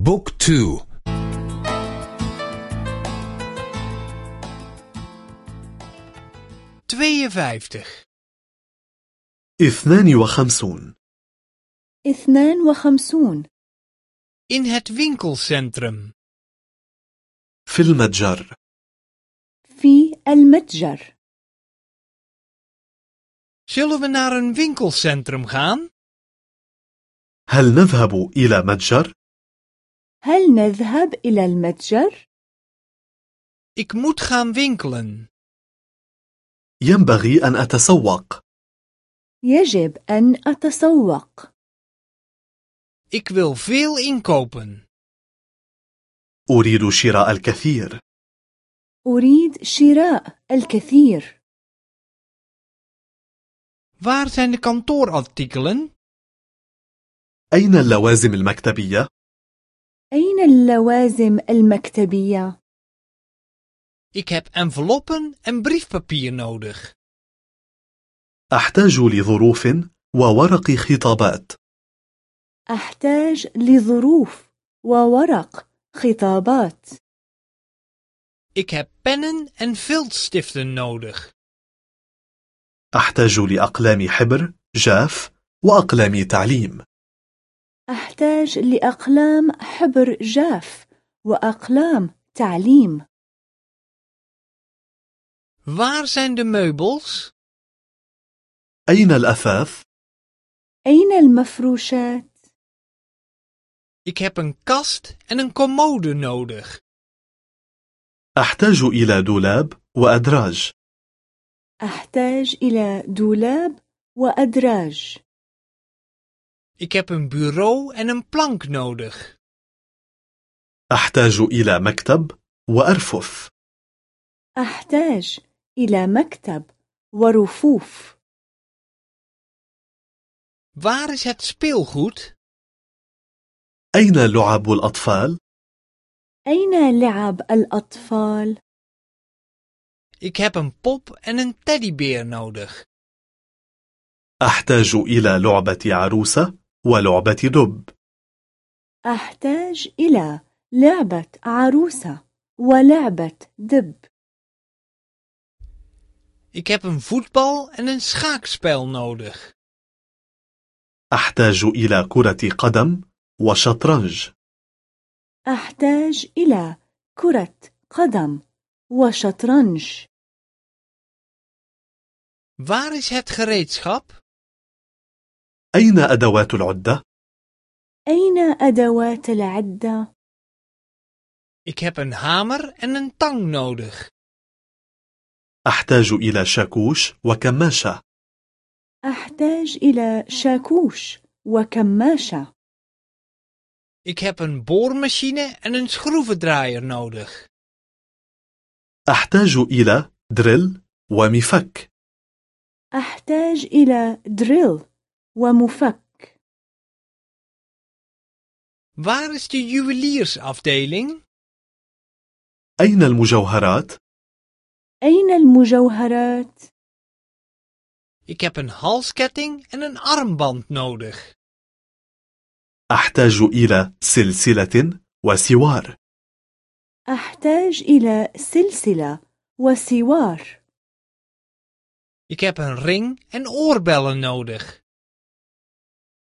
بوك تو tweeënvijftig اثنان وخمسون اثنان وخمسون in het winkelcentrum في المتجر في المتجر zullen we naar een winkelcentrum gaan هل نذهب إلى متجر؟ هل نذهب إلى المتجر؟ ik moet gaan winkelen ينبغي أن أتسوق. يجب أن أتسوق. Ik wil veel inkopen. أريد شراء الكثير. أريد شراء الكثير. Waar zijn de kantoorartikelen? أين اللوازم المكتبية؟ أين اللوازم المكتبية؟ ik heb enveloppen en briefpapier nodig. أحتاج لظروف وورق خطابات. أحتاج لظروف وورق خطابات. Ik heb pennen en viltstiften nodig. أحتاج لأقلام حبر جاف وأقلام تعليم. أحتاج لأقلام حبر جاف وأقلام تعليم. Waar zijn de meubels? أين الأثاث؟ أين المفروشات؟ ik heb een kast en een commode nodig. أحتاج إلى دولاب وأدراج. أحتاج إلى دولاب وأدراج. Ik heb een bureau en een plank nodig. أحتاج إلى مكتب وأرفف. أحتاج إلى مكتب ورفوف. Waar is het speelgoed? أين لعب الأطفال؟ أين لعب الأطفال؟ ik heb een pop en een teddybeer nodig. أحتاج إلى لعبة عروسة؟ ولعبة دب. أحتاج إلى لعبة عروسة ولعبة دب. Ik heb een voetbal en een schaakspel nodig. أحتاج إلى كرة قدم وشطرنج. أحتاج إلى كرة قدم وشطرنج. Waar is het gereedschap? أين أدوات العدة؟ أين أدوات العدة؟ ik heb een hamer en een tang nodig أحتاج إلى شاكوش وكماشة. أحتاج إلى شاكوش وكماشة. ik heb een boormachine en een schroevendraaier nodig أحتاج إلى دريل ومفك. أحتاج إلى دريل ومفك waar is de juweliersafdeling أين المجوهرات؟ أين المجوهرات؟ ik heb een halsketting en een armband nodig أحتاج إلى سلسلة وسوار أحتاج إلى سلسلة وسوار ik heb een ring en oorbellen nodig